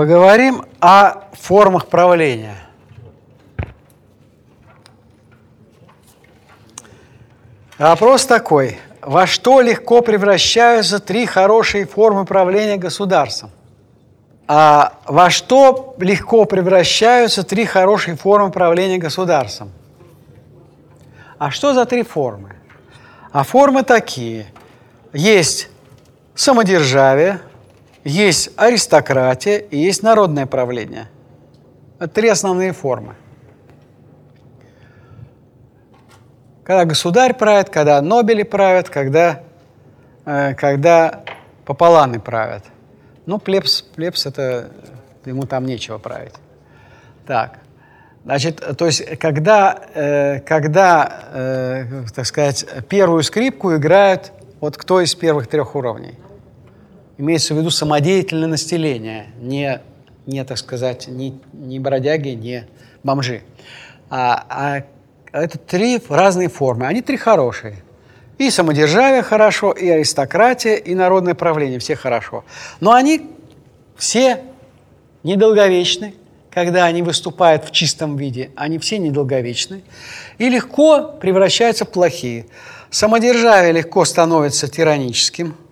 Поговорим о формах правления. Вопрос такой. Во что легко превращаются три хорошие формы правления государством? А во что легко превращаются три хорошие формы правления государством? А что за три формы? А формы такие. Есть самодержавие, есть аристократия и есть народное правление. Это три основные формы. Когда государь правит, когда нобели правят, когда, э, когда пополаны правят. Ну, плебс, плебс это ему там нечего править. Так. Значит, то есть, когда, э, когда э, так сказать, первую скрипку играют вот кто из первых трех уровней – имеется в виду самодеятельное население, не, не так сказать, не, не бродяги, не бомжи. А, а это три разные формы. Они три хорошие. И самодержавие хорошо, и аристократия, и народное правление. Все хорошо. Но они все недолговечны, когда они выступают в чистом виде. Они все недолговечны. И легко превращаются в плохие. Самодержавие легко становится тираническим –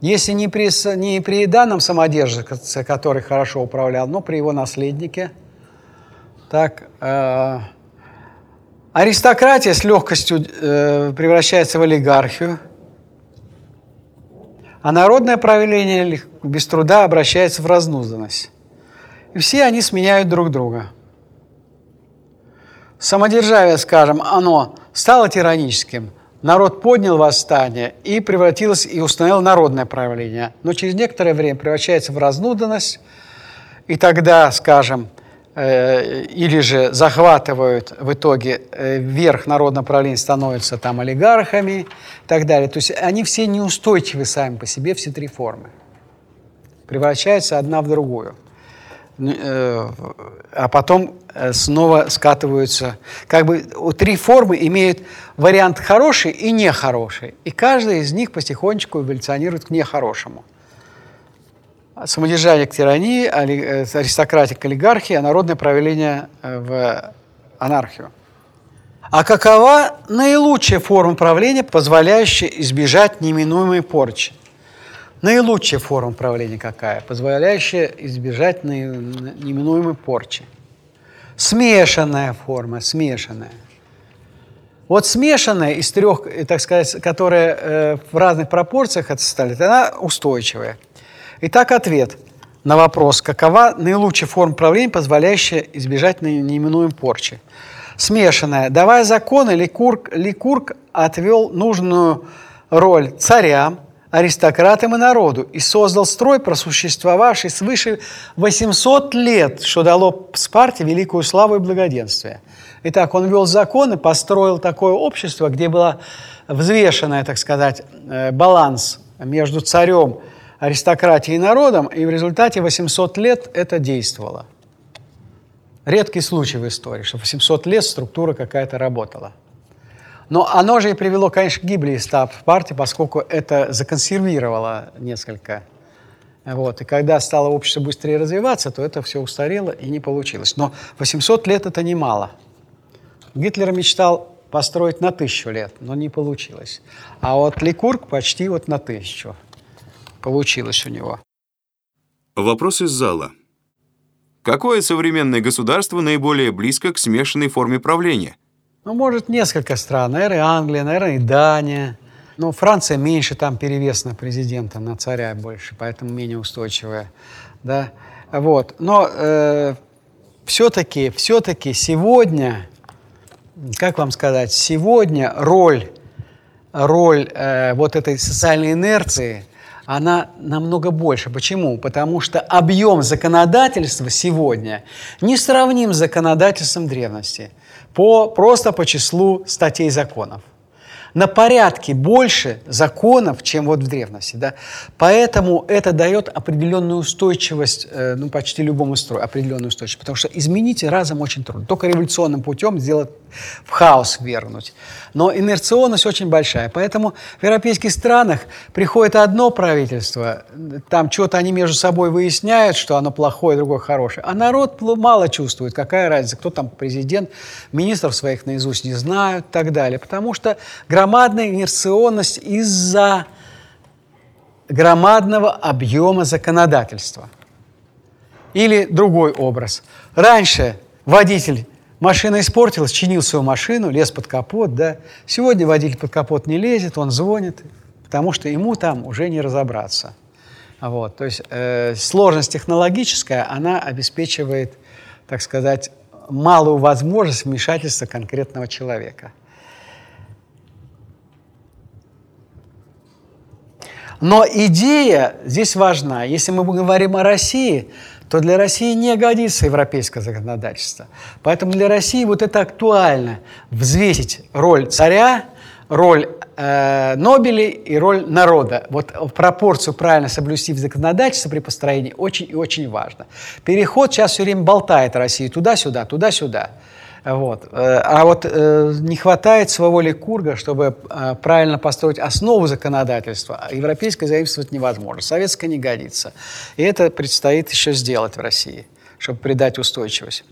если не при, не при данном самодержце, который хорошо управлял, но при его наследнике, так, э, аристократия с легкостью э, превращается в олигархию, а народное правление без труда обращается в разнузданность. И все они сменяют друг друга. Самодержавие, скажем, оно стало тираническим – народ поднял восстание и превратилось и установил народное правление. Но через некоторое время превращается в разнуданность, и тогда, скажем, э, или же захватывают в итоге э, верх народного правления, становятся там олигархами и так далее. То есть они все неустойчивы сами по себе, все три формы. Превращаются одна в другую. Э, а потом э, снова скатываются. Как бы три формы имеют вариант хороший и нехороший. И каждая из них потихонечку эволюционирует к нехорошему. Самодержание к тирании, э, аристократия к олигархии, а народное правление в анархию. А какова наилучшая форма правления, позволяющая избежать неминуемой порчи? Наилучшая форма правления какая? Позволяющая избежать неминуемой порчи. Смешанная форма, смешанная. Вот смешанная из трех, э, так сказать, которая э, в разных пропорциях составляет, она устойчивая. Итак, ответ на вопрос, какова наилучшая форма правления, позволяющая избежать неминуемой порчи. Смешанная. Давая законы, Ликург, Ликург отвел нужную роль царям, аристократам и народу и создал строй, просуществовавший свыше 800 лет, что дало Спарте великую славу и благоденствие. Итак, он ввел законы, построил такое общество, где была взвешенная, так сказать, э, баланс между царем, аристократией и народом, и в результате 800 лет это действовало. Редкий случай в истории, что 800 лет структура какая-то работала. Но оно же и привело, конечно, к гибели стаб партии, поскольку это законсервировало несколько. Вот. И когда стало общество быстрее развиваться, то это все устарело и не получилось. Но 800 лет – это немало. Гитлер мечтал построить на тысячу лет, но не получилось. А вот Ликург почти вот на тысячу получилось у него. Вопрос из зала. Какое современное государство наиболее близко к смешанной форме правления – ну, может, несколько стран. Наверное, Англия, наверное, Дания. Но Франция меньше, там перевес на президента, на царя больше, поэтому менее устойчивая. Да? Вот. Но э, все-таки, все-таки сегодня, как вам сказать, сегодня роль, роль э, вот этой социальной инерции, она намного больше. Почему? Потому что объем законодательства сегодня не сравним с законодательством древности по, просто по числу статей законов. На порядке больше законов, чем вот в древности. Да? Поэтому это дает определенную устойчивость, э, ну, почти любому строю, определенную устойчивость. Потому что изменить разом очень трудно. Только революционным путем сделать в хаос вернуть. Но инерционность очень большая. Поэтому в европейских странах приходит одно правительство, там что-то они между собой выясняют, что оно плохое, другое хорошее. А народ мало чувствует, какая разница, кто там президент, министров своих наизусть не знают и так далее. Потому что громадная инерционность из-за громадного объема законодательства. Или другой образ. Раньше водитель Машина испортилась, чинил свою машину, лез под капот, да. Сегодня водитель под капот не лезет, он звонит, потому что ему там уже не разобраться. Вот, то есть э, сложность технологическая, она обеспечивает, так сказать, малую возможность вмешательства конкретного человека. Но идея здесь важна. Если мы говорим о России, то для России не годится европейское законодательство. Поэтому для России вот это актуально – взвесить роль царя, роль э, Нобелей и роль народа. Вот пропорцию правильно соблюсти в законодательстве при построении очень и очень важно. Переход сейчас все время болтает Россию туда-сюда, туда-сюда. Вот. Э, а вот э, не хватает своего Ликурга, чтобы э, правильно построить основу законодательства. Европейское заимствовать невозможно, советское не годится. И это предстоит еще сделать в России, чтобы придать устойчивость.